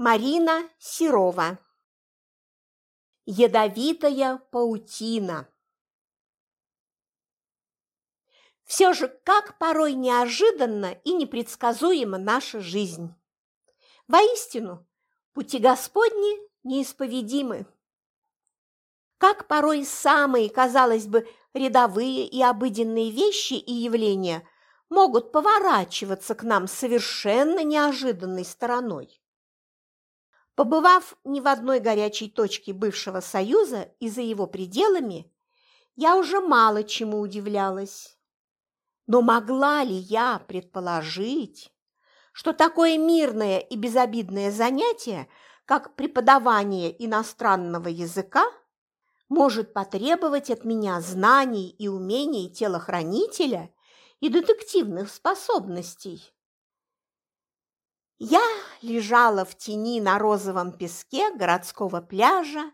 Марина Серова Ядовитая паутина Все же, как порой неожиданно и непредсказуема наша жизнь. Воистину, пути Господни неисповедимы. Как порой самые, казалось бы, рядовые и обыденные вещи и явления могут поворачиваться к нам совершенно неожиданной стороной. Побывав ни в одной горячей точке бывшего Союза и за его пределами, я уже мало чему удивлялась. Но могла ли я предположить, что такое мирное и безобидное занятие, как преподавание иностранного языка, может потребовать от меня знаний и умений телохранителя и детективных способностей? Я лежала в тени на розовом песке городского пляжа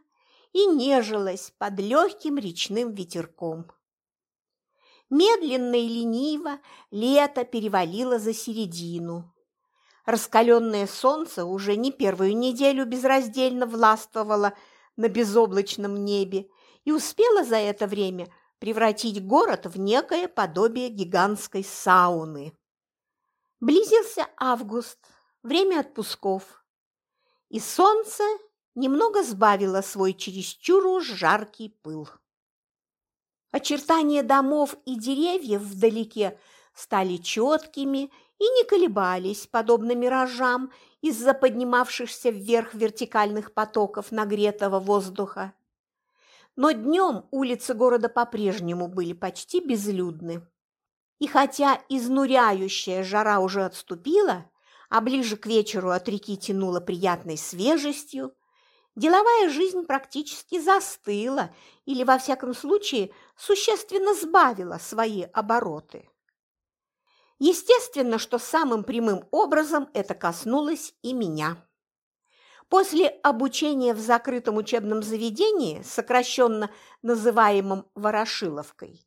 и нежилась под легким речным ветерком. Медленно и лениво лето перевалило за середину. Раскаленное солнце уже не первую неделю безраздельно властвовало на безоблачном небе и успело за это время превратить город в некое подобие гигантской сауны. Близился август – время отпусков, и солнце немного сбавило свой чересчур жаркий пыл. Очертания домов и деревьев вдалеке стали четкими и не колебались, подобно миражам из-за поднимавшихся вверх вертикальных потоков нагретого воздуха. Но днем улицы города по-прежнему были почти безлюдны. И хотя изнуряющая жара уже отступила, а ближе к вечеру от реки тянуло приятной свежестью, деловая жизнь практически застыла или, во всяком случае, существенно сбавила свои обороты. Естественно, что самым прямым образом это коснулось и меня. После обучения в закрытом учебном заведении, сокращенно называемом Ворошиловкой,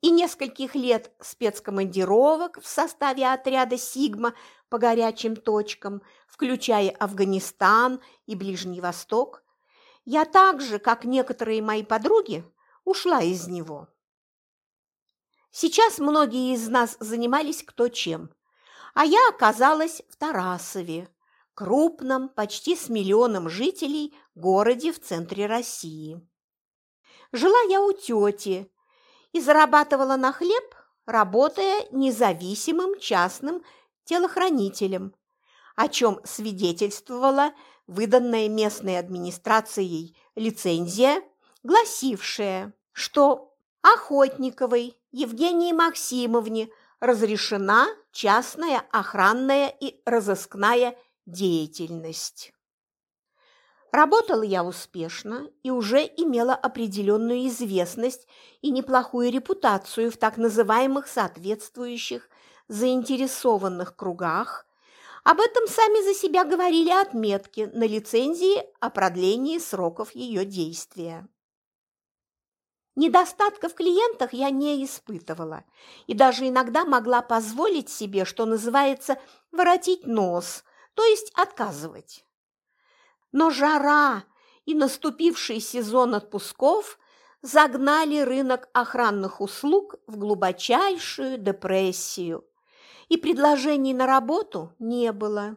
и нескольких лет спецкомандировок в составе отряда «Сигма» по горячим точкам, включая Афганистан и Ближний Восток, я так же, как некоторые мои подруги, ушла из него. Сейчас многие из нас занимались кто чем, а я оказалась в Тарасове, крупном, почти с миллионом жителей городе в центре России. Жила я у тети и зарабатывала на хлеб, работая независимым частным телохранителем, о чем свидетельствовала выданная местной администрацией лицензия, гласившая, что Охотниковой Евгении Максимовне разрешена частная охранная и разыскная деятельность. Работала я успешно и уже имела определенную известность и неплохую репутацию в так называемых соответствующих заинтересованных кругах, об этом сами за себя говорили отметки на лицензии о продлении сроков ее действия. Недостатков в клиентах я не испытывала и даже иногда могла позволить себе, что называется, воротить нос, то есть отказывать. Но жара и наступивший сезон отпусков загнали рынок охранных услуг в глубочайшую депрессию, и предложений на работу не было.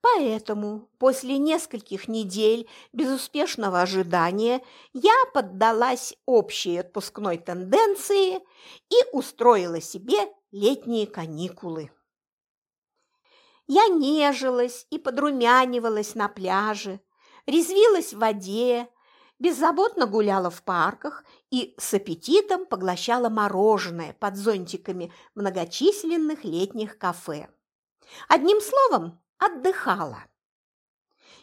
Поэтому после нескольких недель безуспешного ожидания я поддалась общей отпускной тенденции и устроила себе летние каникулы. Я нежилась и подрумянивалась на пляже, резвилась в воде, беззаботно гуляла в парках и с аппетитом поглощала мороженое под зонтиками многочисленных летних кафе. Одним словом, отдыхала.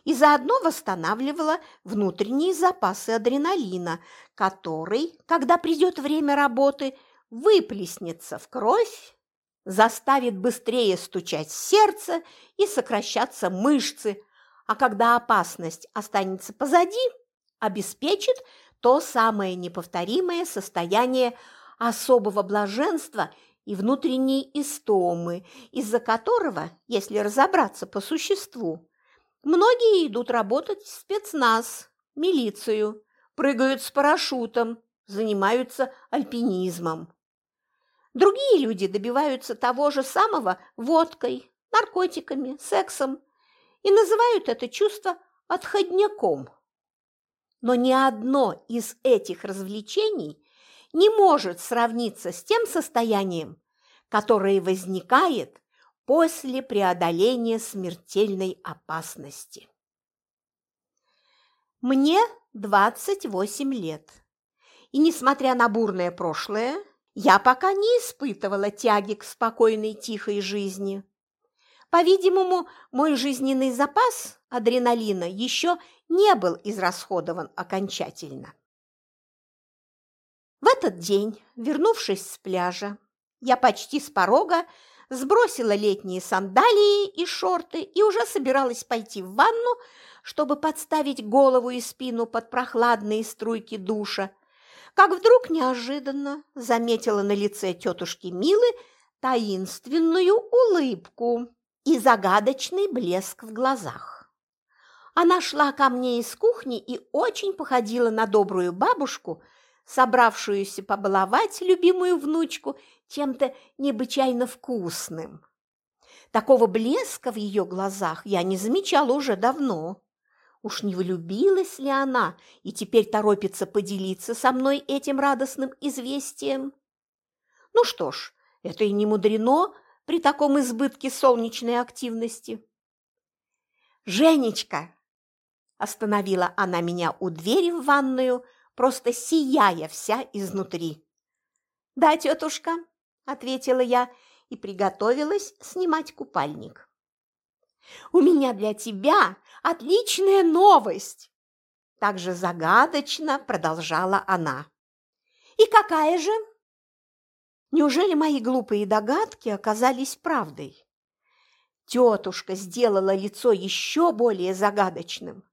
И заодно восстанавливала внутренние запасы адреналина, который, когда придет время работы, выплеснется в кровь, заставит быстрее стучать сердце и сокращаться мышцы, а когда опасность останется позади – обеспечит то самое неповторимое состояние особого блаженства и внутренней истомы, из-за которого, если разобраться по существу, Многие идут работать в спецназ, милицию, прыгают с парашютом, занимаются альпинизмом. Другие люди добиваются того же самого водкой, наркотиками, сексом и называют это чувство отходняком. Но ни одно из этих развлечений не может сравниться с тем состоянием, которое возникает после преодоления смертельной опасности. Мне 28 лет, и, несмотря на бурное прошлое, я пока не испытывала тяги к спокойной тихой жизни. По-видимому, мой жизненный запас адреналина еще не был израсходован окончательно. В этот день, вернувшись с пляжа, я почти с порога сбросила летние сандалии и шорты и уже собиралась пойти в ванну, чтобы подставить голову и спину под прохладные струйки душа, как вдруг неожиданно заметила на лице тетушки Милы таинственную улыбку и загадочный блеск в глазах. Она шла ко мне из кухни и очень походила на добрую бабушку, собравшуюся побаловать любимую внучку чем-то необычайно вкусным. Такого блеска в ее глазах я не замечала уже давно. Уж не влюбилась ли она и теперь торопится поделиться со мной этим радостным известием? Ну что ж, это и не мудрено при таком избытке солнечной активности. «Женечка!» – остановила она меня у двери в ванную, просто сияя вся изнутри. «Да, тетушка», – ответила я и приготовилась снимать купальник. «У меня для тебя отличная новость!» Также загадочно продолжала она. «И какая же?» Неужели мои глупые догадки оказались правдой? Тетушка сделала лицо еще более загадочным.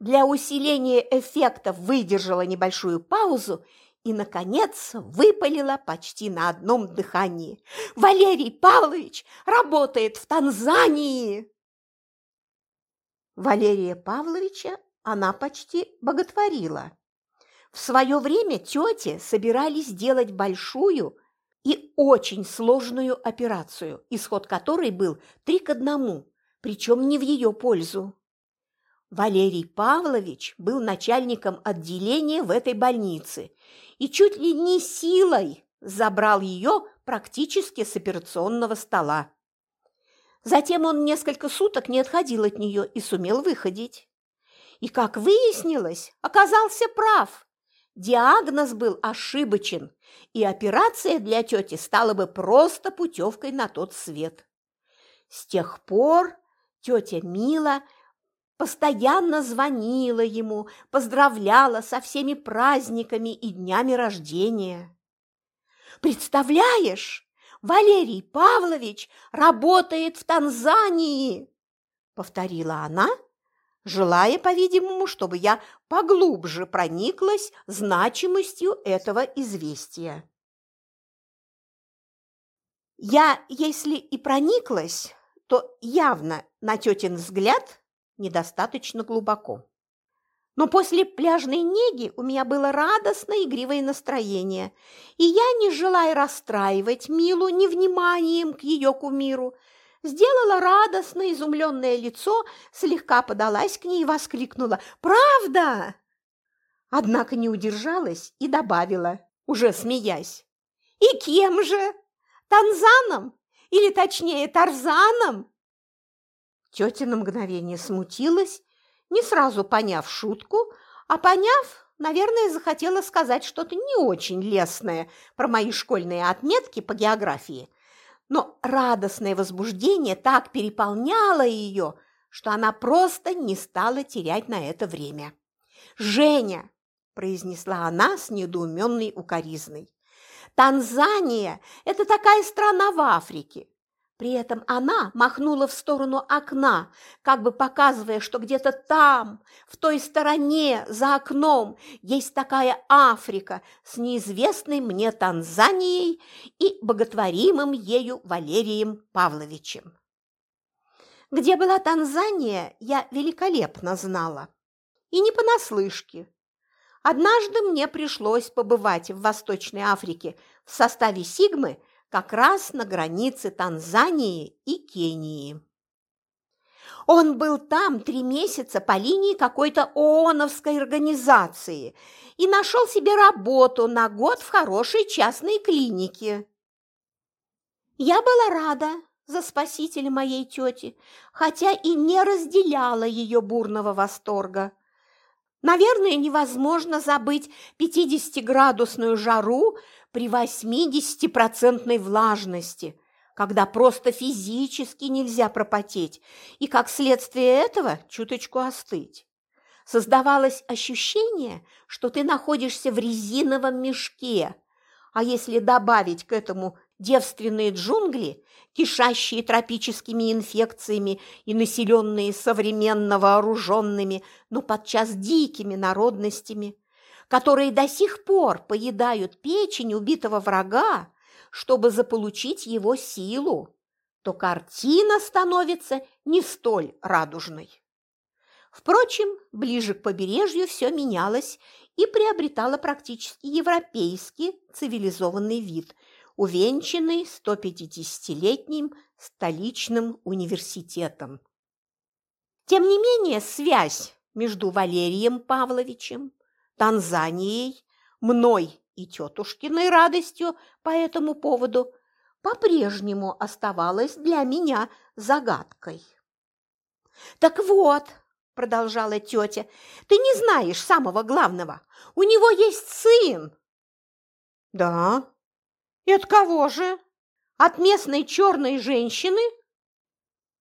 Для усиления эффекта выдержала небольшую паузу и, наконец, выпалила почти на одном дыхании. «Валерий Павлович работает в Танзании!» Валерия Павловича она почти боготворила. В свое время тети собирались делать большую и очень сложную операцию, исход которой был три к одному, причем не в ее пользу. Валерий Павлович был начальником отделения в этой больнице и чуть ли не силой забрал ее практически с операционного стола. Затем он несколько суток не отходил от нее и сумел выходить. И, как выяснилось, оказался прав. Диагноз был ошибочен, и операция для тети стала бы просто путевкой на тот свет. С тех пор тетя Мила постоянно звонила ему, поздравляла со всеми праздниками и днями рождения. «Представляешь, Валерий Павлович работает в Танзании!» – повторила она, желая, по-видимому, чтобы я поглубже прониклась значимостью этого известия. Я, если и прониклась, то явно, на тетин взгляд, недостаточно глубоко. Но после пляжной неги у меня было радостное игривое настроение, и я, не желая расстраивать Милу невниманием к ее кумиру, сделала радостное изумленное лицо, слегка подалась к ней и воскликнула «Правда!» Однако не удержалась и добавила, уже смеясь. «И кем же? Танзаном? Или точнее Тарзаном?» Тетя на мгновение смутилась не сразу поняв шутку, а поняв, наверное, захотела сказать что-то не очень лестное про мои школьные отметки по географии. Но радостное возбуждение так переполняло ее, что она просто не стала терять на это время. «Женя!» – произнесла она с недоуменной укоризной. «Танзания – это такая страна в Африке. При этом она махнула в сторону окна, как бы показывая, что где-то там, в той стороне, за окном, есть такая Африка с неизвестной мне Танзанией и боготворимым ею Валерием Павловичем. Где была Танзания, я великолепно знала. И не понаслышке. Однажды мне пришлось побывать в Восточной Африке в составе Сигмы как раз на границе Танзании и Кении. Он был там три месяца по линии какой-то ООНовской организации и нашел себе работу на год в хорошей частной клинике. Я была рада за спасителя моей тети, хотя и не разделяла ее бурного восторга. Наверное, невозможно забыть 50-градусную жару при 80% влажности, когда просто физически нельзя пропотеть и, как следствие этого, чуточку остыть. Создавалось ощущение, что ты находишься в резиновом мешке, а если добавить к этому девственные джунгли, кишащие тропическими инфекциями и населенные современно вооруженными, но подчас дикими народностями, которые до сих пор поедают печень убитого врага, чтобы заполучить его силу, то картина становится не столь радужной. Впрочем, ближе к побережью все менялось и приобретало практически европейский цивилизованный вид, увенчанный 150-летним столичным университетом. Тем не менее, связь между Валерием Павловичем, Танзанией, мной и тетушкиной радостью по этому поводу по-прежнему оставалась для меня загадкой. «Так вот», – продолжала тетя, – «ты не знаешь самого главного. У него есть сын». «Да? И от кого же? От местной черной женщины?»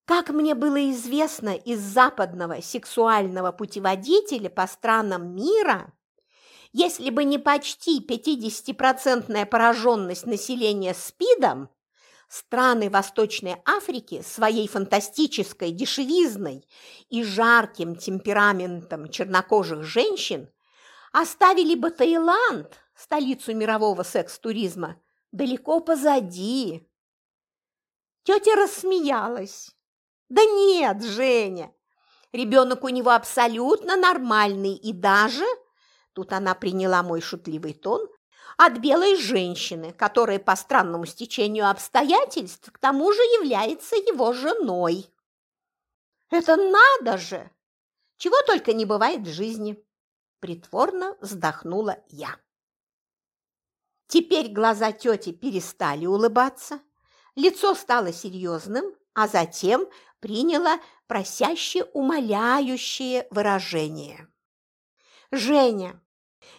Как мне было известно из западного сексуального путеводителя по странам мира, если бы не почти 50-процентная пораженность населения СПИДом, страны Восточной Африки своей фантастической дешевизной и жарким темпераментом чернокожих женщин оставили бы Таиланд, столицу мирового секс-туризма, далеко позади. Тетя рассмеялась. «Да нет, Женя, ребенок у него абсолютно нормальный и даже – Тут она приняла мой шутливый тон от белой женщины, которая по странному стечению обстоятельств к тому же является его женой. Это надо же! Чего только не бывает в жизни! Притворно вздохнула я. Теперь глаза тети перестали улыбаться, лицо стало серьезным, а затем приняло просяще умоляющее выражение. «Женя,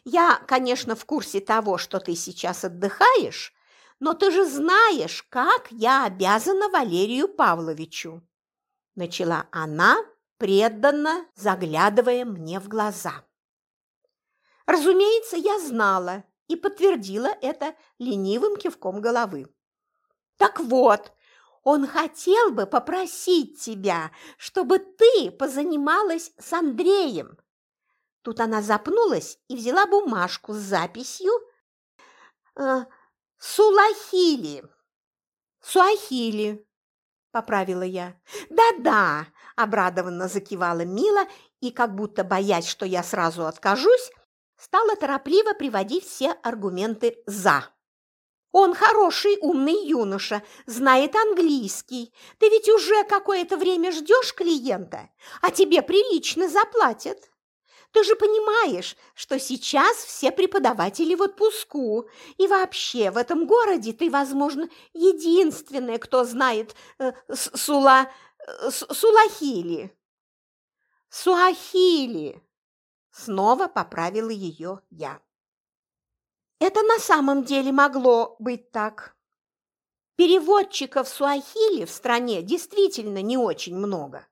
я, конечно, в курсе того, что ты сейчас отдыхаешь, но ты же знаешь, как я обязана Валерию Павловичу!» Начала она, преданно заглядывая мне в глаза. Разумеется, я знала и подтвердила это ленивым кивком головы. «Так вот, он хотел бы попросить тебя, чтобы ты позанималась с Андреем, Тут она запнулась и взяла бумажку с записью э, «Сулахили». «Суахили», – поправила я. «Да-да», – обрадованно закивала Мила и, как будто боясь, что я сразу откажусь, стала торопливо приводить все аргументы «за». Он хороший, умный юноша, знает английский. Ты ведь уже какое-то время ждешь клиента, а тебе прилично заплатят. Ты же понимаешь, что сейчас все преподаватели в отпуску, и вообще в этом городе ты, возможно, единственная, кто знает э, Сула... Э, Сулахили. Суахили. Снова поправила ее я. Это на самом деле могло быть так. Переводчиков суахили в стране действительно не очень много.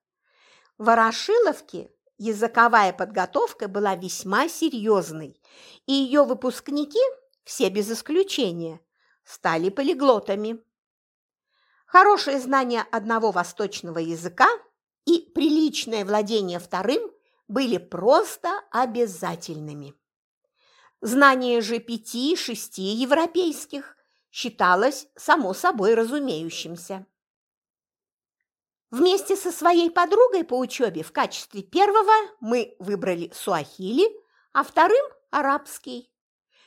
В Ворошиловке языковая подготовка была весьма серьезной, и ее выпускники, все без исключения, стали полиглотами. Хорошее знание одного восточного языка и приличное владение вторым были просто обязательными. Знание же пяти-шести европейских считалось само собой разумеющимся. Вместе со своей подругой по учебе в качестве первого мы выбрали суахили, а вторым – арабский.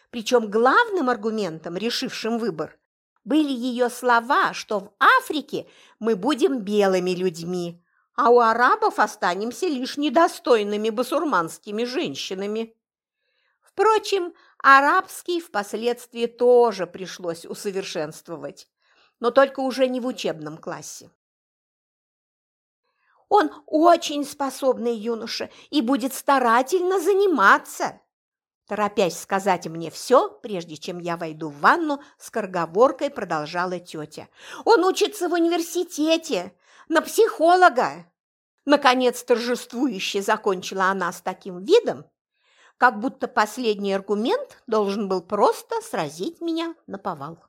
Причем главным аргументом, решившим выбор, были ее слова, что в Африке мы будем белыми людьми, а у арабов останемся лишь недостойными басурманскими женщинами. Впрочем, арабский впоследствии тоже пришлось усовершенствовать, но только уже не в учебном классе. Он очень способный юноша и будет старательно заниматься. Торопясь сказать мне все, прежде чем я войду в ванну, с корговоркой продолжала тетя. Он учится в университете, на психолога. Наконец торжествующе закончила она с таким видом, как будто последний аргумент должен был просто сразить меня на повал.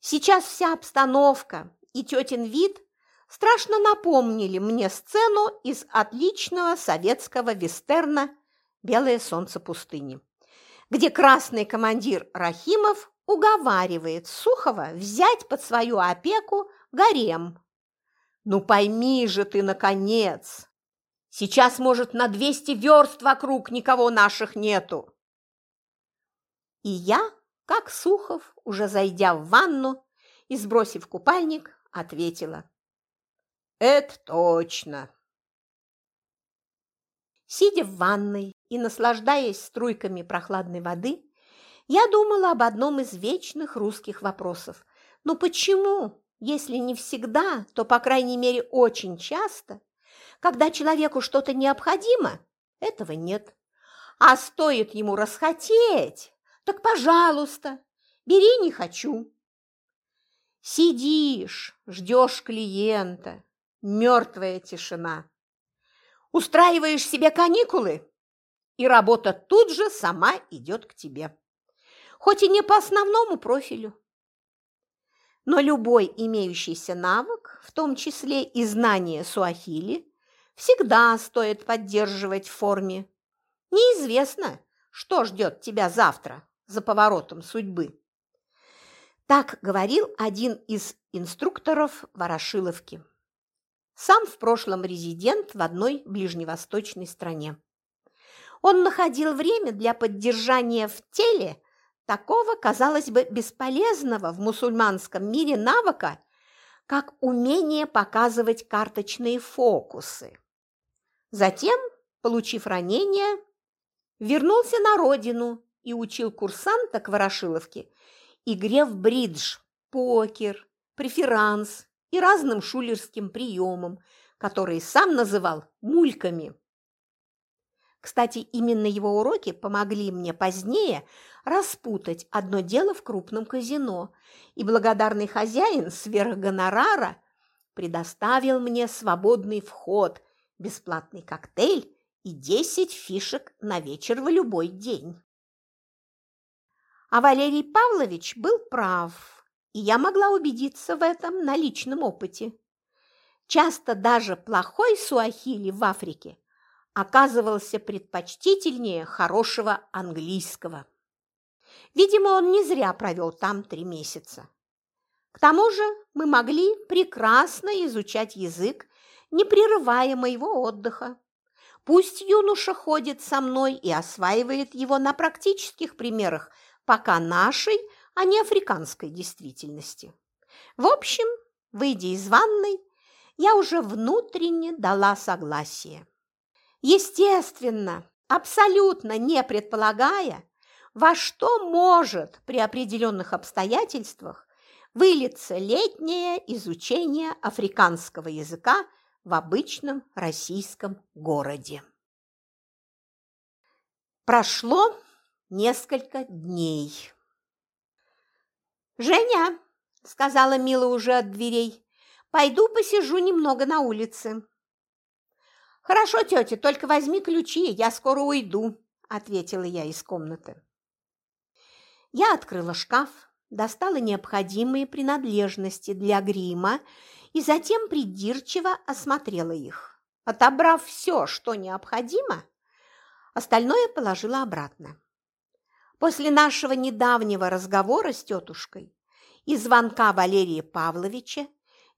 Сейчас вся обстановка и тетин вид страшно напомнили мне сцену из отличного советского вестерна «Белое солнце пустыни», где красный командир Рахимов уговаривает Сухова взять под свою опеку гарем. «Ну пойми же ты, наконец! Сейчас, может, на двести верст вокруг никого наших нету!» И я, как Сухов, уже зайдя в ванну и сбросив купальник, ответила – это точно. Сидя в ванной и наслаждаясь струйками прохладной воды, я думала об одном из вечных русских вопросов. Но почему, если не всегда, то, по крайней мере, очень часто, когда человеку что-то необходимо, этого нет. А стоит ему расхотеть, так, пожалуйста, бери не хочу. Сидишь, ждешь клиента, мертвая тишина. Устраиваешь себе каникулы, и работа тут же сама идет к тебе. Хоть и не по основному профилю. Но любой имеющийся навык, в том числе и знание суахили, всегда стоит поддерживать в форме. Неизвестно, что ждет тебя завтра за поворотом судьбы. Так говорил один из инструкторов Ворошиловки сам в прошлом резидент в одной ближневосточной стране. Он находил время для поддержания в теле такого, казалось бы, бесполезного в мусульманском мире навыка, как умение показывать карточные фокусы. Затем, получив ранение, вернулся на родину и учил курсанта к Ворошиловке игре в бридж, покер, преферанс и разным шулерским приемам, которые сам называл мульками. Кстати, именно его уроки помогли мне позднее распутать одно дело в крупном казино, и благодарный хозяин сверх гонорара предоставил мне свободный вход, бесплатный коктейль и 10 фишек на вечер в любой день. А Валерий Павлович был прав и я могла убедиться в этом на личном опыте. Часто даже плохой суахили в Африке оказывался предпочтительнее хорошего английского. Видимо, он не зря провел там три месяца. К тому же мы могли прекрасно изучать язык, не прерывая моего отдыха. Пусть юноша ходит со мной и осваивает его на практических примерах, пока нашей – а не африканской действительности. В общем, выйдя из ванной, я уже внутренне дала согласие. Естественно, абсолютно не предполагая, во что может при определенных обстоятельствах вылиться летнее изучение африканского языка в обычном российском городе. Прошло несколько дней. «Женя!» – сказала Мила уже от дверей. «Пойду посижу немного на улице». «Хорошо, тетя, только возьми ключи, я скоро уйду», – ответила я из комнаты. Я открыла шкаф, достала необходимые принадлежности для грима и затем придирчиво осмотрела их. Отобрав все, что необходимо, остальное положила обратно. После нашего недавнего разговора с тетушкой и звонка Валерия Павловича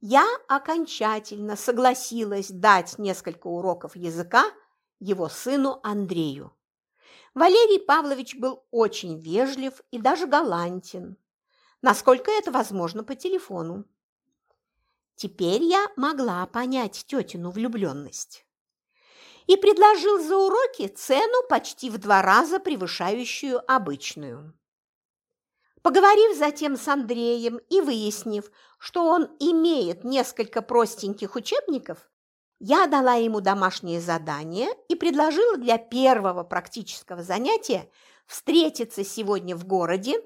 я окончательно согласилась дать несколько уроков языка его сыну Андрею. Валерий Павлович был очень вежлив и даже галантен, насколько это возможно по телефону. Теперь я могла понять тетину влюбленность. И предложил за уроки цену почти в два раза превышающую обычную. Поговорив затем с Андреем и выяснив, что он имеет несколько простеньких учебников, я дала ему домашнее задание и предложила для первого практического занятия встретиться сегодня в городе,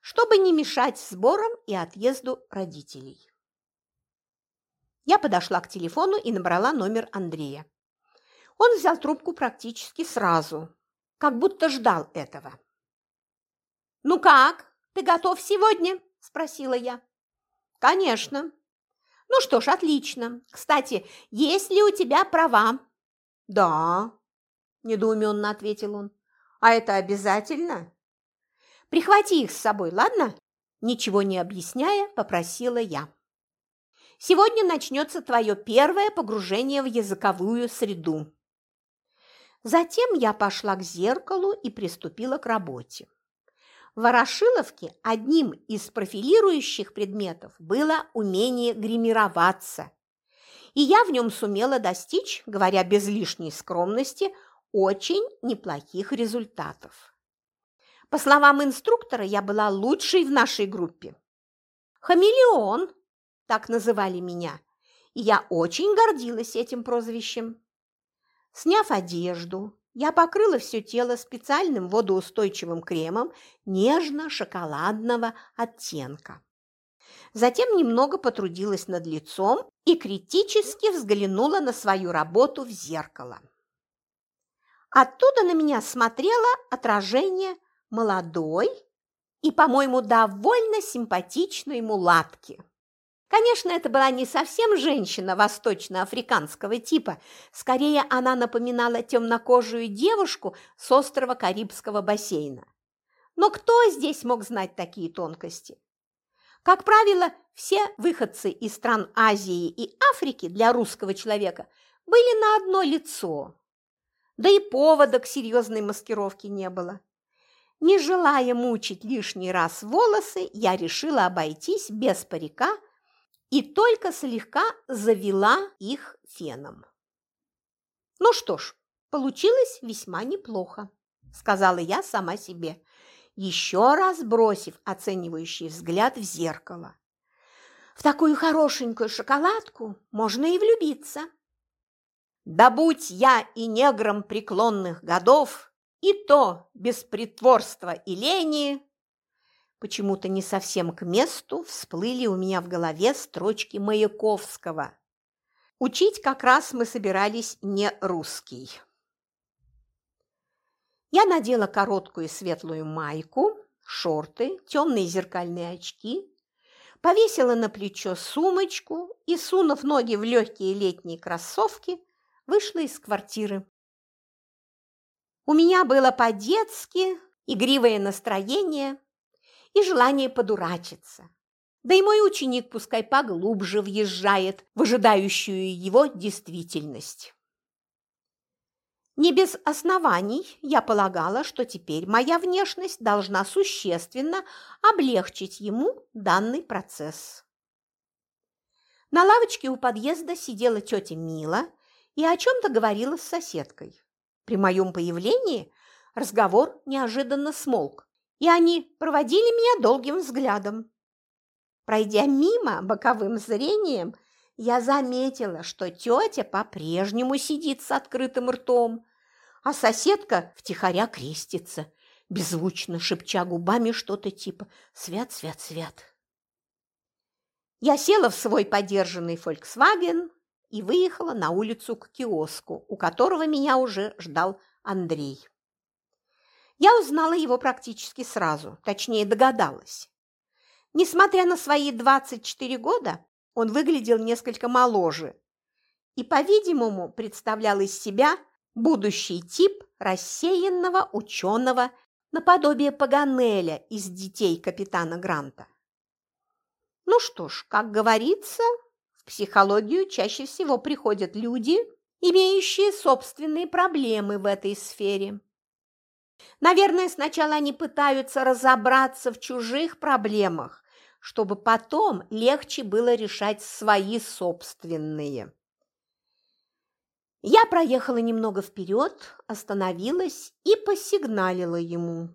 чтобы не мешать сборам и отъезду родителей. Я подошла к телефону и набрала номер Андрея. Он взял трубку практически сразу, как будто ждал этого. «Ну как?» Ты готов сегодня?» – спросила я. «Конечно». «Ну что ж, отлично. Кстати, есть ли у тебя права?» «Да», – недоуменно ответил он. «А это обязательно?» «Прихвати их с собой, ладно?» Ничего не объясняя, попросила я. «Сегодня начнется твое первое погружение в языковую среду». Затем я пошла к зеркалу и приступила к работе. В Ворошиловке одним из профилирующих предметов было умение гримироваться. И я в нем сумела достичь, говоря без лишней скромности, очень неплохих результатов. По словам инструктора, я была лучшей в нашей группе. «Хамелеон» – так называли меня, и я очень гордилась этим прозвищем. Сняв одежду, я покрыла все тело специальным водоустойчивым кремом нежно-шоколадного оттенка. Затем немного потрудилась над лицом и критически взглянула на свою работу в зеркало. Оттуда на меня смотрело отражение молодой и, по-моему, довольно симпатичной мулатки. Конечно, это была не совсем женщина восточноафриканского типа, скорее она напоминала темнокожую девушку с острова Карибского бассейна. Но кто здесь мог знать такие тонкости? Как правило, все выходцы из стран Азии и Африки для русского человека были на одно лицо. Да и повода к серьезной маскировке не было. Не желая мучить лишний раз волосы, я решила обойтись без парика и только слегка завела их феном. «Ну что ж, получилось весьма неплохо», – сказала я сама себе, еще раз бросив оценивающий взгляд в зеркало. «В такую хорошенькую шоколадку можно и влюбиться». «Да будь я и негром преклонных годов, и то без притворства и лени, Почему-то не совсем к месту всплыли у меня в голове строчки Маяковского. Учить как раз мы собирались не русский. Я надела короткую светлую майку, шорты, темные зеркальные очки, повесила на плечо сумочку и, сунув ноги в легкие летние кроссовки, вышла из квартиры. У меня было по-детски игривое настроение, и желание подурачиться. Да и мой ученик пускай поглубже въезжает в ожидающую его действительность. Не без оснований я полагала, что теперь моя внешность должна существенно облегчить ему данный процесс. На лавочке у подъезда сидела тетя Мила и о чем-то говорила с соседкой. При моем появлении разговор неожиданно смолк и они проводили меня долгим взглядом. Пройдя мимо боковым зрением, я заметила, что тетя по-прежнему сидит с открытым ртом, а соседка втихаря крестится, беззвучно шепча губами что-то типа «Свят, свят, свят». Я села в свой подержанный «Фольксваген» и выехала на улицу к киоску, у которого меня уже ждал Андрей. Я узнала его практически сразу, точнее догадалась. Несмотря на свои 24 года, он выглядел несколько моложе и, по-видимому, представлял из себя будущий тип рассеянного ученого наподобие Паганеля из детей капитана Гранта. Ну что ж, как говорится, в психологию чаще всего приходят люди, имеющие собственные проблемы в этой сфере. Наверное, сначала они пытаются разобраться в чужих проблемах, чтобы потом легче было решать свои собственные. Я проехала немного вперед, остановилась и посигналила ему.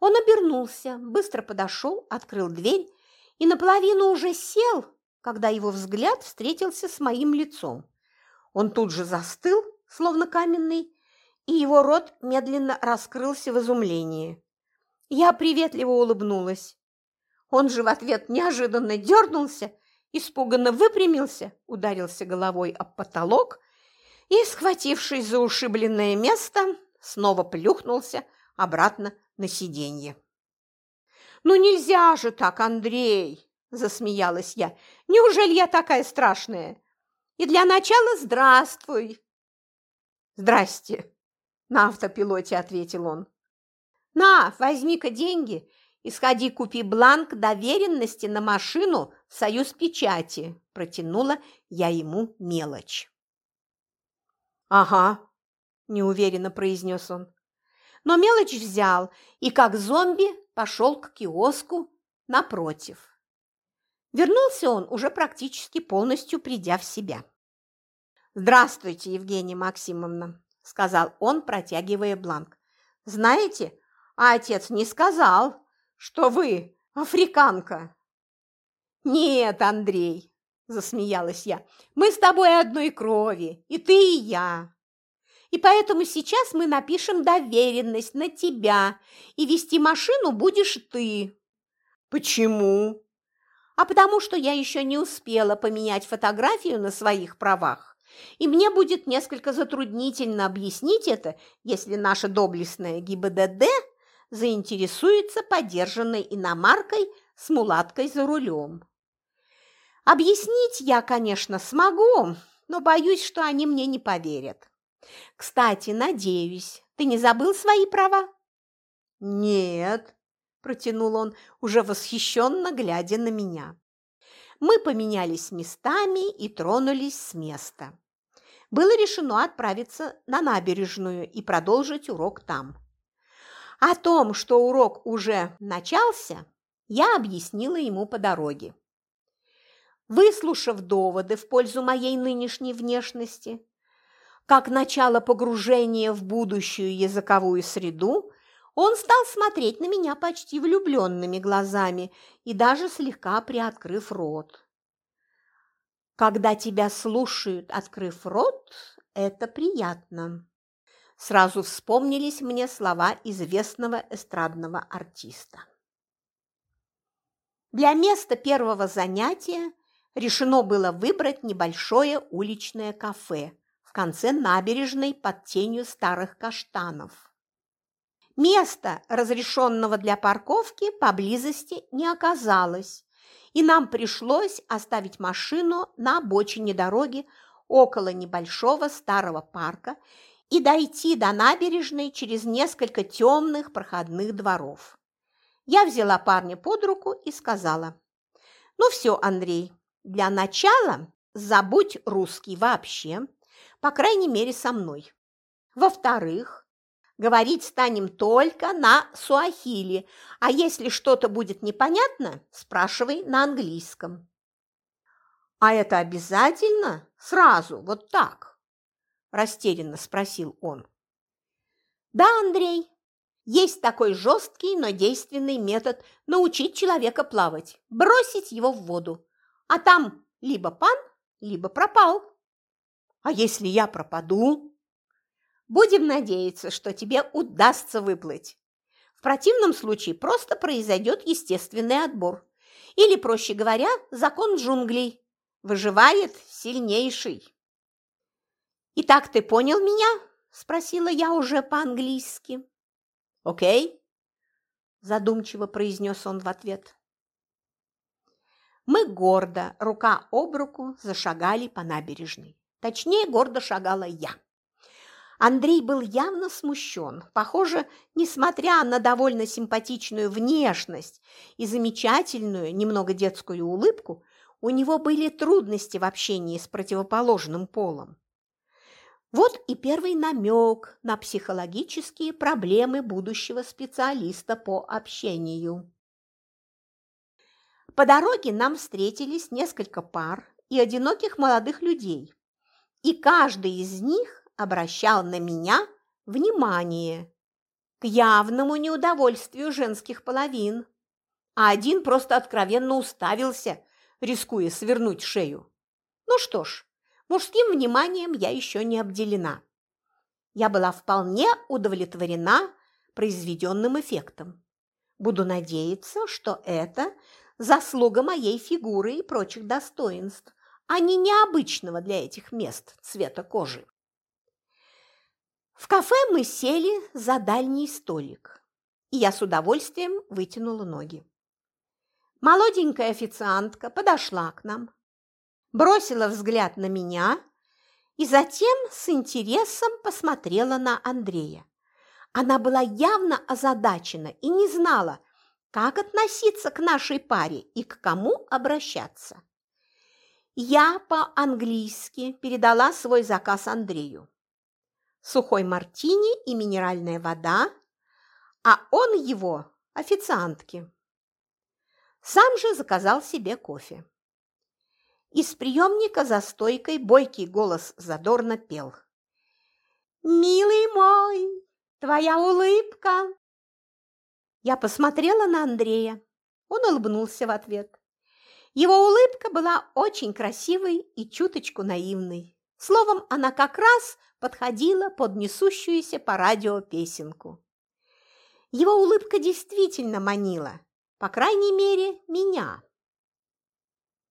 Он обернулся, быстро подошел, открыл дверь и наполовину уже сел, когда его взгляд встретился с моим лицом. Он тут же застыл, словно каменный, его рот медленно раскрылся в изумлении. Я приветливо улыбнулась. Он же в ответ неожиданно дернулся, испуганно выпрямился, ударился головой об потолок и, схватившись за ушибленное место, снова плюхнулся обратно на сиденье. «Ну нельзя же так, Андрей!» – засмеялась я. «Неужели я такая страшная? И для начала здравствуй!» «Здрасте!» – на автопилоте ответил он. «На, возьми-ка деньги и сходи купи бланк доверенности на машину в Союз печати», – протянула я ему мелочь. «Ага», – неуверенно произнес он. Но мелочь взял и, как зомби, пошел к киоску напротив. Вернулся он уже практически полностью придя в себя. «Здравствуйте, Евгения Максимовна», – сказал он, протягивая бланк. «Знаете, а отец не сказал, что вы африканка». «Нет, Андрей», – засмеялась я, – «мы с тобой одной крови, и ты, и я. И поэтому сейчас мы напишем доверенность на тебя, и вести машину будешь ты». «Почему?» «А потому что я еще не успела поменять фотографию на своих правах, и мне будет несколько затруднительно объяснить это, если наша доблестная ГИБДД заинтересуется подержанной иномаркой с мулаткой за рулем. Объяснить я, конечно, смогу, но боюсь, что они мне не поверят. Кстати, надеюсь, ты не забыл свои права? Нет, протянул он, уже восхищенно глядя на меня. Мы поменялись местами и тронулись с места. Было решено отправиться на набережную и продолжить урок там. О том, что урок уже начался, я объяснила ему по дороге. Выслушав доводы в пользу моей нынешней внешности, как начало погружения в будущую языковую среду, он стал смотреть на меня почти влюбленными глазами и даже слегка приоткрыв рот. Когда тебя слушают, открыв рот, это приятно. Сразу вспомнились мне слова известного эстрадного артиста. Для места первого занятия решено было выбрать небольшое уличное кафе в конце набережной под тенью старых каштанов. Места, разрешенного для парковки, поблизости не оказалось, и нам пришлось оставить машину на обочине дороги около небольшого старого парка и дойти до набережной через несколько темных проходных дворов. Я взяла парня под руку и сказала, «Ну все, Андрей, для начала забудь русский вообще, по крайней мере, со мной. Во-вторых, говорить станем только на суахили, а если что-то будет непонятно, спрашивай на английском». «А это обязательно? Сразу, вот так?» – растерянно спросил он. «Да, Андрей, есть такой жесткий, но действенный метод научить человека плавать – бросить его в воду. А там либо пан, либо пропал. А если я пропаду? Будем надеяться, что тебе удастся выплыть. В противном случае просто произойдет естественный отбор. Или, проще говоря, закон джунглей. Выживает сильнейший. «Итак, ты понял меня?» – спросила я уже по-английски. «Окей», – задумчиво произнес он в ответ. Мы гордо, рука об руку, зашагали по набережной. Точнее, гордо шагала я. Андрей был явно смущен. Похоже, несмотря на довольно симпатичную внешность и замечательную, немного детскую улыбку, у него были трудности в общении с противоположным полом. Вот и первый намек на психологические проблемы будущего специалиста по общению. По дороге нам встретились несколько пар и одиноких молодых людей, и каждый из них обращал на меня внимание к явному неудовольствию женских половин, а один просто откровенно уставился, рискуя свернуть шею. Ну что ж, мужским вниманием я еще не обделена. Я была вполне удовлетворена произведенным эффектом. Буду надеяться, что это заслуга моей фигуры и прочих достоинств, а не необычного для этих мест цвета кожи. В кафе мы сели за дальний столик, и я с удовольствием вытянула ноги. Молоденькая официантка подошла к нам, бросила взгляд на меня и затем с интересом посмотрела на Андрея. Она была явно озадачена и не знала, как относиться к нашей паре и к кому обращаться. Я по-английски передала свой заказ Андрею. Сухой мартини и минеральная вода, а он его официантке. Сам же заказал себе кофе. Из приемника за стойкой бойкий голос задорно пел. «Милый мой, твоя улыбка я посмотрела на Андрея. Он улыбнулся в ответ. Его улыбка была очень красивой и чуточку наивной. Словом, она как раз подходила под несущуюся по радио песенку. Его улыбка действительно манила, по крайней мере, меня.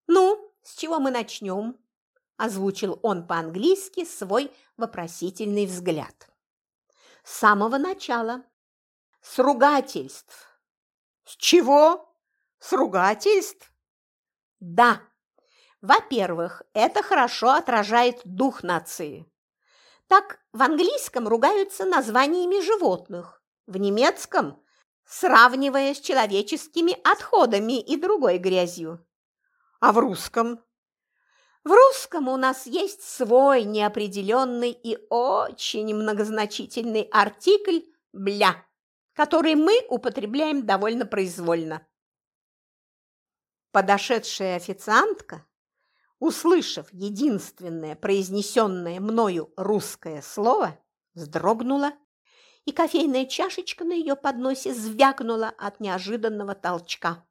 «Ну, с чего мы начнем?» – озвучил он по-английски свой вопросительный взгляд. «С самого начала», с ругательств. С чего? С ругательств? Да. Во-первых, это хорошо отражает дух нации. Так в английском ругаются названиями животных, в немецком – сравнивая с человеческими отходами и другой грязью. А в русском? В русском у нас есть свой неопределенный и очень многозначительный артикль «бля» который мы употребляем довольно произвольно. Подошедшая официантка, услышав единственное произнесенное мною русское слово, вздрогнула, и кофейная чашечка на ее подносе звякнула от неожиданного толчка.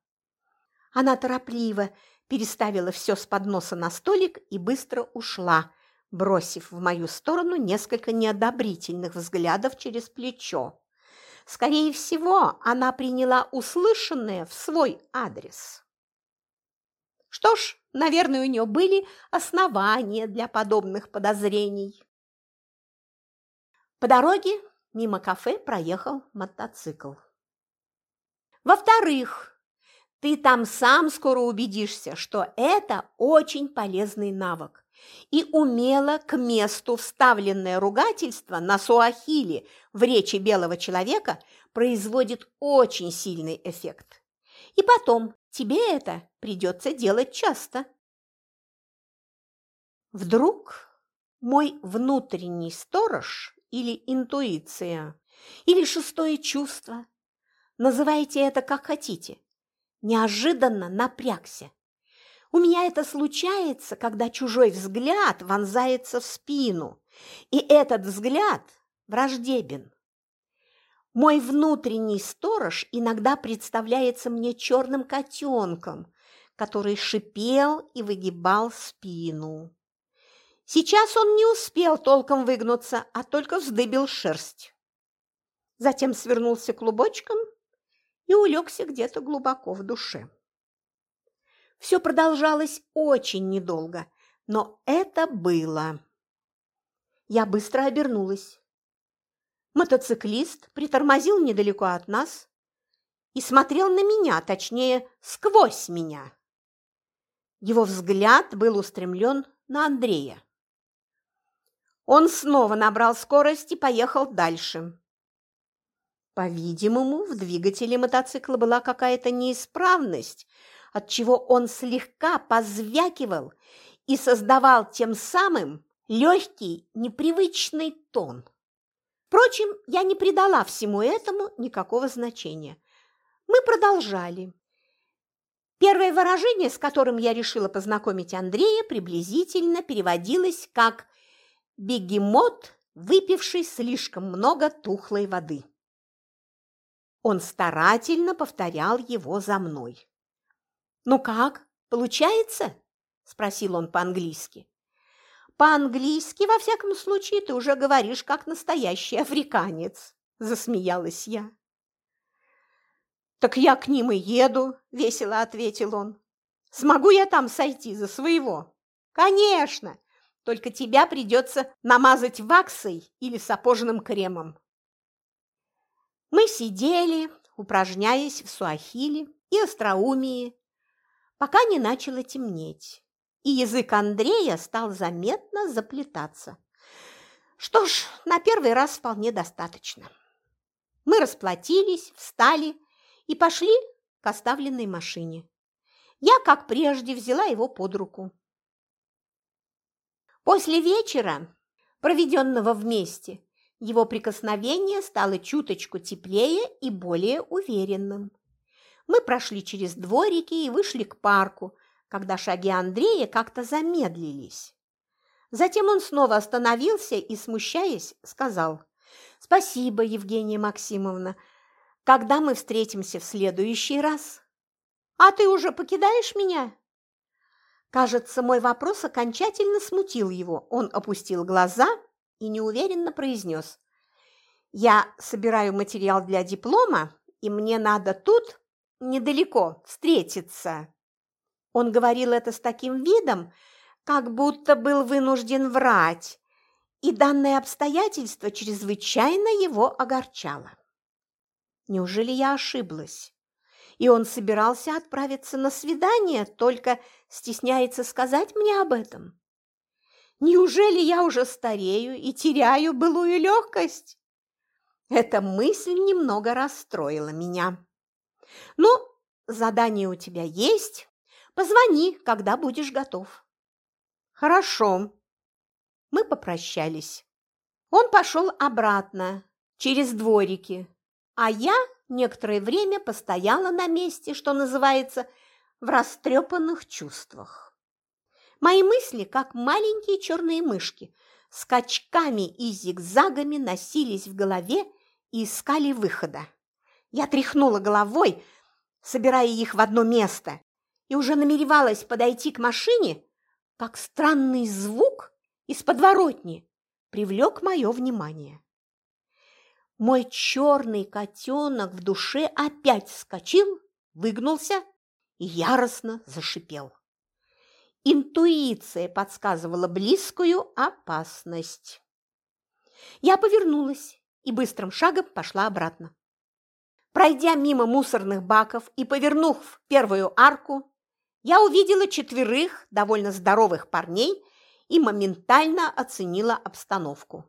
Она торопливо переставила все с подноса на столик и быстро ушла, бросив в мою сторону несколько неодобрительных взглядов через плечо. Скорее всего, она приняла услышанное в свой адрес. Что ж, наверное, у нее были основания для подобных подозрений. По дороге мимо кафе проехал мотоцикл. Во-вторых, ты там сам скоро убедишься, что это очень полезный навык и умело к месту вставленное ругательство на суахили в речи белого человека производит очень сильный эффект. И потом, тебе это придется делать часто. Вдруг мой внутренний сторож или интуиция, или шестое чувство, называйте это как хотите, неожиданно напрягся у меня это случается, когда чужой взгляд вонзается в спину, и этот взгляд враждебен. Мой внутренний сторож иногда представляется мне черным котенком, который шипел и выгибал спину. Сейчас он не успел толком выгнуться, а только вздыбил шерсть. Затем свернулся клубочком и улегся где-то глубоко в душе. Все продолжалось очень недолго, но это было. Я быстро обернулась. Мотоциклист притормозил недалеко от нас и смотрел на меня, точнее, сквозь меня. Его взгляд был устремлен на Андрея. Он снова набрал скорость и поехал дальше. По-видимому, в двигателе мотоцикла была какая-то неисправность, отчего он слегка позвякивал и создавал тем самым легкий, непривычный тон. Впрочем, я не придала всему этому никакого значения. Мы продолжали. Первое выражение, с которым я решила познакомить Андрея, приблизительно переводилось как «бегемот, выпивший слишком много тухлой воды». Он старательно повторял его за мной. «Ну как, получается?» – спросил он по-английски. «По-английски, во всяком случае, ты уже говоришь, как настоящий африканец», – засмеялась я. «Так я к ним и еду», – весело ответил он. «Смогу я там сойти за своего?» «Конечно! Только тебя придется намазать ваксой или сапожным кремом». Мы сидели, упражняясь в суахили и остроумии, пока не начало темнеть, и язык Андрея стал заметно заплетаться. Что ж, на первый раз вполне достаточно. Мы расплатились, встали и пошли к оставленной машине. Я, как прежде, взяла его под руку. После вечера, проведенного вместе, его прикосновение стало чуточку теплее и более уверенным. Мы прошли через дворики и вышли к парку, когда шаги Андрея как-то замедлились. Затем он снова остановился и, смущаясь, сказал «Спасибо, Евгения Максимовна, когда мы встретимся в следующий раз? А ты уже покидаешь меня? Кажется, мой вопрос окончательно смутил его. Он опустил глаза и неуверенно произнес. Я собираю материал для диплома, и мне надо тут, недалеко, встретиться. Он говорил это с таким видом, как будто был вынужден врать, и данное обстоятельство чрезвычайно его огорчало. Неужели я ошиблась? И он собирался отправиться на свидание, только стесняется сказать мне об этом? Неужели я уже старею и теряю былую легкость? Эта мысль немного расстроила меня. Ну, задание у тебя есть. Позвони, когда будешь готов. Хорошо. Мы попрощались. Он пошел обратно, через дворики, а я некоторое время постояла на месте, что называется, в растрепанных чувствах. Мои мысли, как маленькие черные мышки, скачками и зигзагами носились в голове и искали выхода. Я тряхнула головой, собирая их в одно место, и уже намеревалась подойти к машине, как странный звук из подворотни привлек мое внимание. Мой черный котенок в душе опять вскочил, выгнулся и яростно зашипел. Интуиция подсказывала близкую опасность. Я повернулась и быстрым шагом пошла обратно. Пройдя мимо мусорных баков и повернув в первую арку, я увидела четверых довольно здоровых парней и моментально оценила обстановку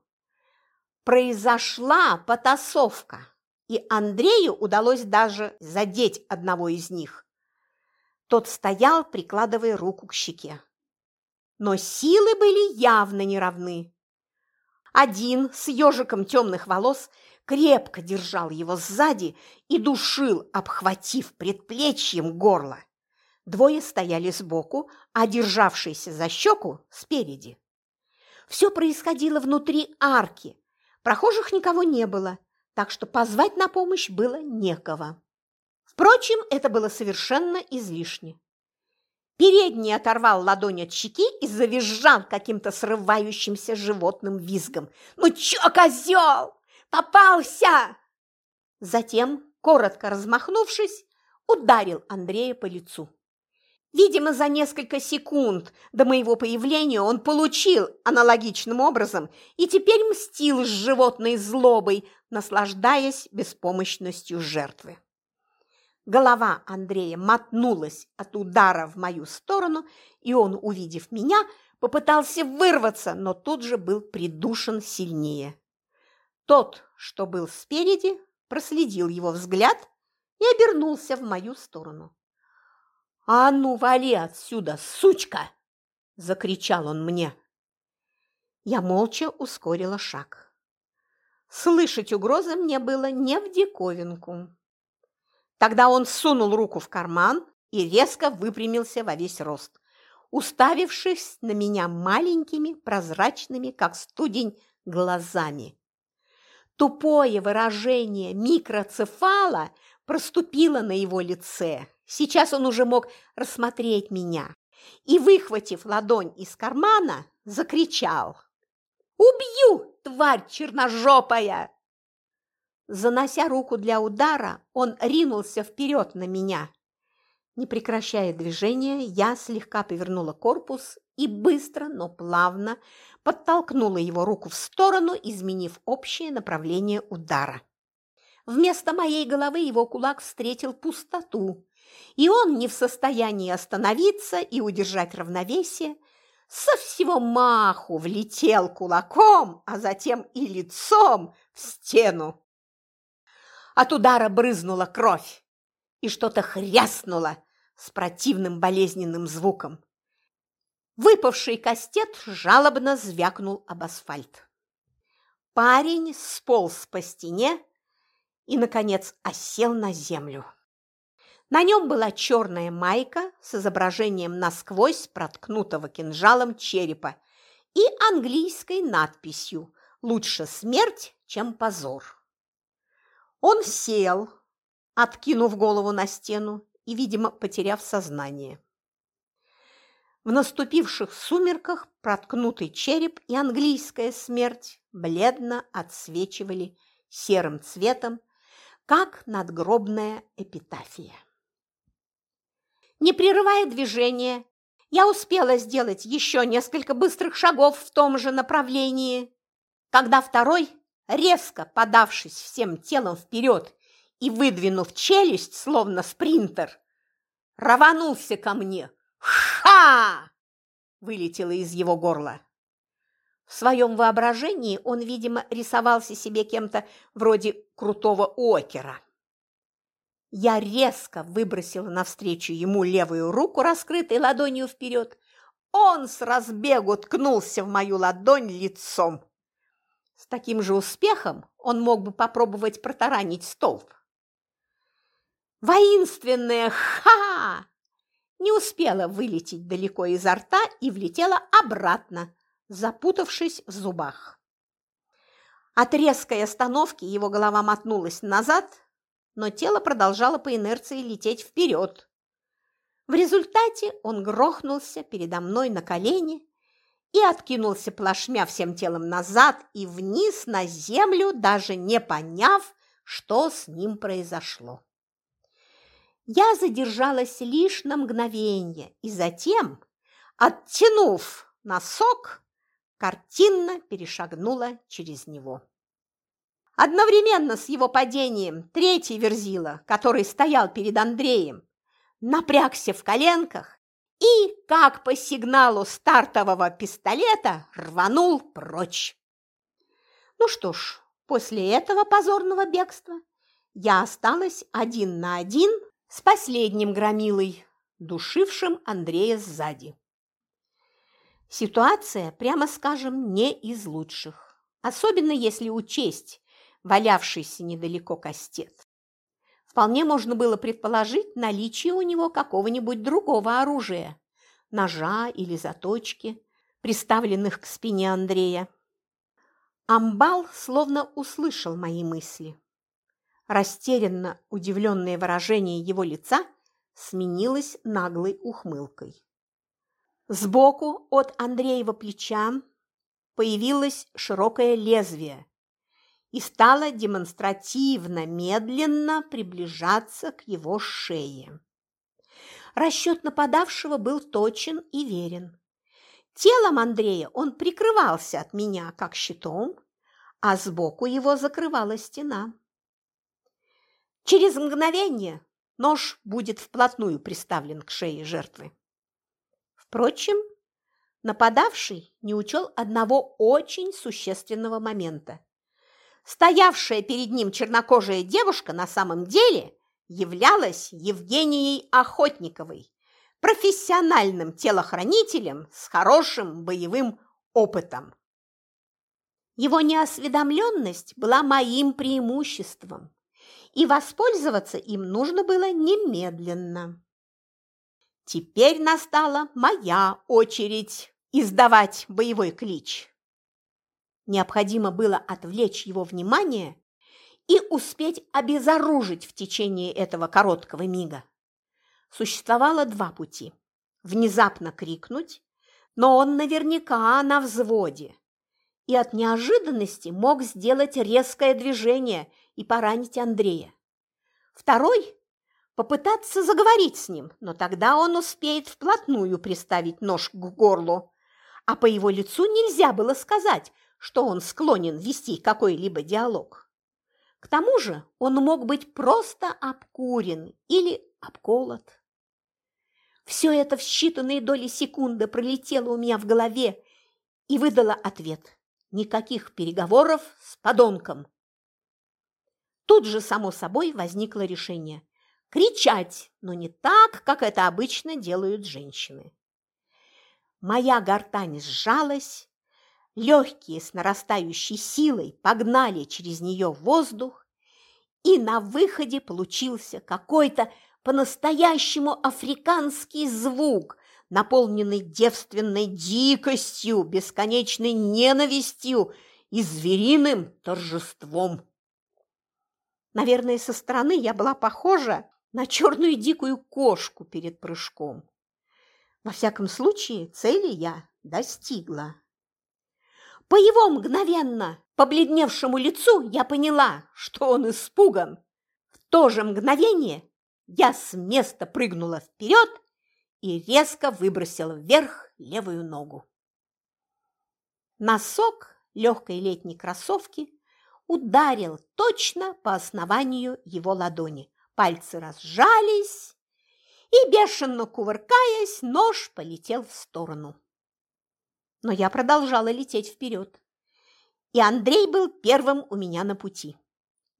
произошла потасовка, и Андрею удалось даже задеть одного из них. Тот стоял, прикладывая руку к щеке. Но силы были явно неравны. Один с ежиком темных волос крепко держал его сзади и душил, обхватив предплечьем горло. Двое стояли сбоку, а державшийся за щеку спереди. Все происходило внутри арки, Прохожих никого не было, так что позвать на помощь было некого. Впрочем, это было совершенно излишне. Передний оторвал ладонь от щеки и завизжал каким-то срывающимся животным визгом. «Ну чё, козёл? Попался!» Затем, коротко размахнувшись, ударил Андрея по лицу. Видимо, за несколько секунд до моего появления он получил аналогичным образом и теперь мстил с животной злобой, наслаждаясь беспомощностью жертвы. Голова Андрея мотнулась от удара в мою сторону, и он, увидев меня, попытался вырваться, но тут же был придушен сильнее. Тот, что был спереди, проследил его взгляд и обернулся в мою сторону. «А ну, вали отсюда, сучка!» – закричал он мне. Я молча ускорила шаг. Слышать угрозы мне было не в диковинку. Тогда он сунул руку в карман и резко выпрямился во весь рост, уставившись на меня маленькими, прозрачными, как студень, глазами. Тупое выражение микроцефала проступило на его лице. Сейчас он уже мог рассмотреть меня и, выхватив ладонь из кармана, закричал. «Убью, тварь черножопая!» Занося руку для удара, он ринулся вперед на меня. Не прекращая движения, я слегка повернула корпус и быстро, но плавно подтолкнула его руку в сторону, изменив общее направление удара. Вместо моей головы его кулак встретил пустоту, и он не в состоянии остановиться и удержать равновесие, со всего маху влетел кулаком, а затем и лицом в стену. От удара брызнула кровь, и что-то хряснуло с противным болезненным звуком. Выпавший кастет жалобно звякнул об асфальт. Парень сполз по стене и, наконец, осел на землю. На нем была черная майка с изображением насквозь проткнутого кинжалом черепа и английской надписью «Лучше смерть, чем позор». Он сел, откинув голову на стену и, видимо, потеряв сознание. В наступивших сумерках проткнутый череп и английская смерть бледно отсвечивали серым цветом, как надгробная эпитафия. Не прерывая движения, я успела сделать еще несколько быстрых шагов в том же направлении, когда второй, резко подавшись всем телом вперед и выдвинув челюсть, словно спринтер, рванулся ко мне – «Ха!» – вылетело из его горла. В своем воображении он, видимо, рисовался себе кем-то вроде крутого окера. Я резко выбросила навстречу ему левую руку, раскрытой ладонью вперед. Он с разбегу ткнулся в мою ладонь лицом. С таким же успехом он мог бы попробовать протаранить столб. Воинственное «Ха!» не успела вылететь далеко изо рта и влетела обратно, запутавшись в зубах. От резкой остановки его голова мотнулась назад, но тело продолжало по инерции лететь вперед. В результате он грохнулся передо мной на колени и откинулся плашмя всем телом назад и вниз на землю, даже не поняв, что с ним произошло. Я задержалась лишь на мгновение и затем, оттянув носок, картинно перешагнула через него. Одновременно с его падением третий верзила, который стоял перед Андреем, напрягся в коленках и, как по сигналу стартового пистолета, рванул прочь. Ну что ж, после этого позорного бегства я осталась один на один с последним громилой, душившим Андрея сзади. Ситуация, прямо скажем, не из лучших, особенно если учесть валявшийся недалеко кастет. Вполне можно было предположить наличие у него какого-нибудь другого оружия, ножа или заточки, приставленных к спине Андрея. Амбал словно услышал мои мысли. Растерянно удивленное выражение его лица сменилось наглой ухмылкой. Сбоку от Андреева плеча появилось широкое лезвие и стало демонстративно медленно приближаться к его шее. Расчет нападавшего был точен и верен. Телом Андрея он прикрывался от меня как щитом, а сбоку его закрывала стена. Через мгновение нож будет вплотную приставлен к шее жертвы. Впрочем, нападавший не учел одного очень существенного момента. Стоявшая перед ним чернокожая девушка на самом деле являлась Евгенией Охотниковой, профессиональным телохранителем с хорошим боевым опытом. Его неосведомленность была моим преимуществом, и воспользоваться им нужно было немедленно. Теперь настала моя очередь издавать боевой клич. Необходимо было отвлечь его внимание и успеть обезоружить в течение этого короткого мига. Существовало два пути – внезапно крикнуть, но он наверняка на взводе, и от неожиданности мог сделать резкое движение и поранить Андрея. Второй – попытаться заговорить с ним, но тогда он успеет вплотную приставить нож к горлу, а по его лицу нельзя было сказать, что он склонен вести какой-либо диалог. К тому же он мог быть просто обкурен или обколот. Все это в считанные доли секунды пролетело у меня в голове и выдало ответ. Никаких переговоров с подонком. Тут же, само собой, возникло решение – кричать, но не так, как это обычно делают женщины. Моя гортань сжалась, легкие с нарастающей силой погнали через нее воздух, и на выходе получился какой-то по-настоящему африканский звук, наполненный девственной дикостью, бесконечной ненавистью и звериным торжеством. Наверное, со стороны я была похожа на черную дикую кошку перед прыжком. Во всяком случае, цели я достигла. По его мгновенно побледневшему лицу я поняла, что он испуган. В то же мгновение я с места прыгнула вперед и резко выбросила вверх левую ногу. Носок легкой летней кроссовки ударил точно по основанию его ладони. Пальцы разжались, и, бешено кувыркаясь, нож полетел в сторону. Но я продолжала лететь вперед, и Андрей был первым у меня на пути.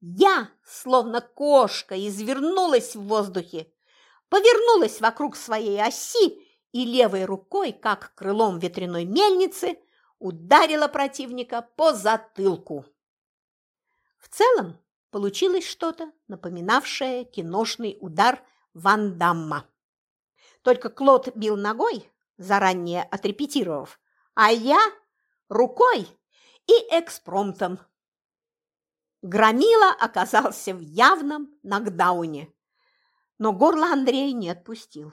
Я, словно кошка, извернулась в воздухе, повернулась вокруг своей оси и левой рукой, как крылом ветряной мельницы, ударила противника по затылку. В целом получилось что-то, напоминавшее киношный удар Ван Дамма. Только Клод бил ногой, заранее отрепетировав, а я рукой и экспромтом. Громила оказался в явном нокдауне, но горло Андрея не отпустил.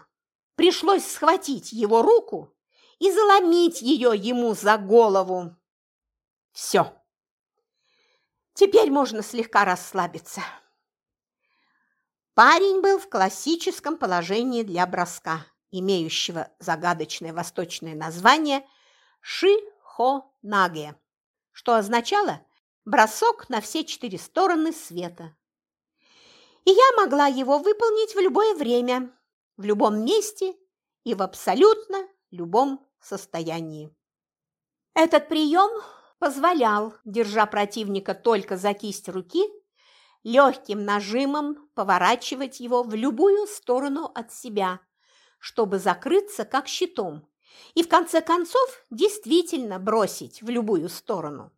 Пришлось схватить его руку и заломить ее ему за голову. Все. Теперь можно слегка расслабиться. Парень был в классическом положении для броска, имеющего загадочное восточное название ши-хо-наге, что означало бросок на все четыре стороны света. И я могла его выполнить в любое время, в любом месте и в абсолютно любом состоянии. Этот прием позволял, держа противника только за кисть руки, легким нажимом поворачивать его в любую сторону от себя, чтобы закрыться как щитом, и в конце концов действительно бросить в любую сторону.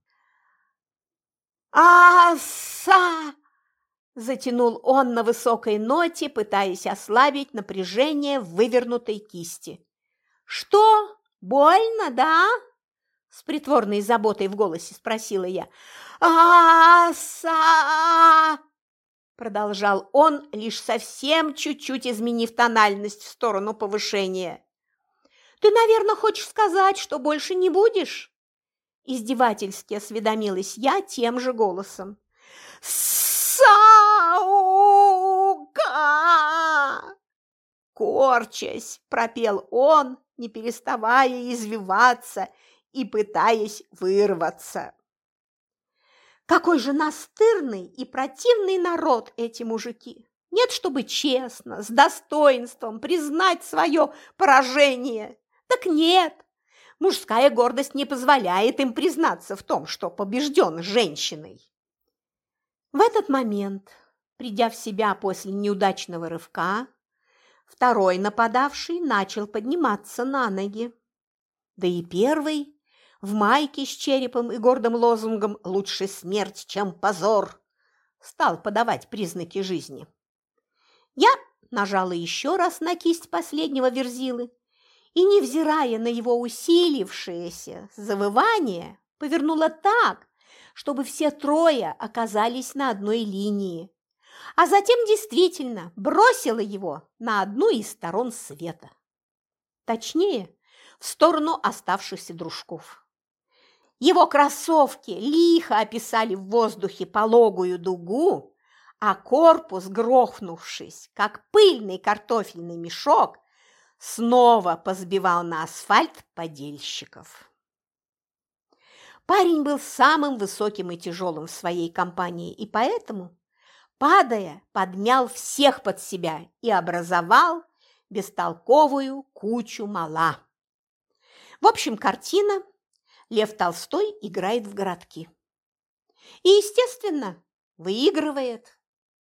«Аса!» – затянул он на высокой ноте, пытаясь ослабить напряжение в вывернутой кисти. «Что? Больно, да?» С притворной заботой в голосе спросила я. «Аса!» Продолжал он, лишь совсем чуть-чуть изменив тональность в сторону повышения. «Ты, наверное, хочешь сказать, что больше не будешь?» Издевательски осведомилась я тем же голосом. «Саука!» Корчась, пропел он, не переставая извиваться и пытаясь вырваться. Какой же настырный и противный народ эти мужики! Нет, чтобы честно, с достоинством признать свое поражение. Так нет, мужская гордость не позволяет им признаться в том, что побежден женщиной. В этот момент, придя в себя после неудачного рывка, Второй нападавший начал подниматься на ноги. Да и первый в майке с черепом и гордым лозунгом «Лучше смерть, чем позор» стал подавать признаки жизни. Я нажала еще раз на кисть последнего верзилы и, невзирая на его усилившееся завывание, повернула так, чтобы все трое оказались на одной линии, а затем действительно бросила его на одну из сторон света. Точнее, в сторону оставшихся дружков. Его кроссовки лихо описали в воздухе пологую дугу, а корпус, грохнувшись, как пыльный картофельный мешок, снова позбивал на асфальт подельщиков. Парень был самым высоким и тяжелым в своей компании, и поэтому, падая, подмял всех под себя и образовал бестолковую кучу мала. В общем, картина Лев Толстой играет в городки. И, естественно, выигрывает.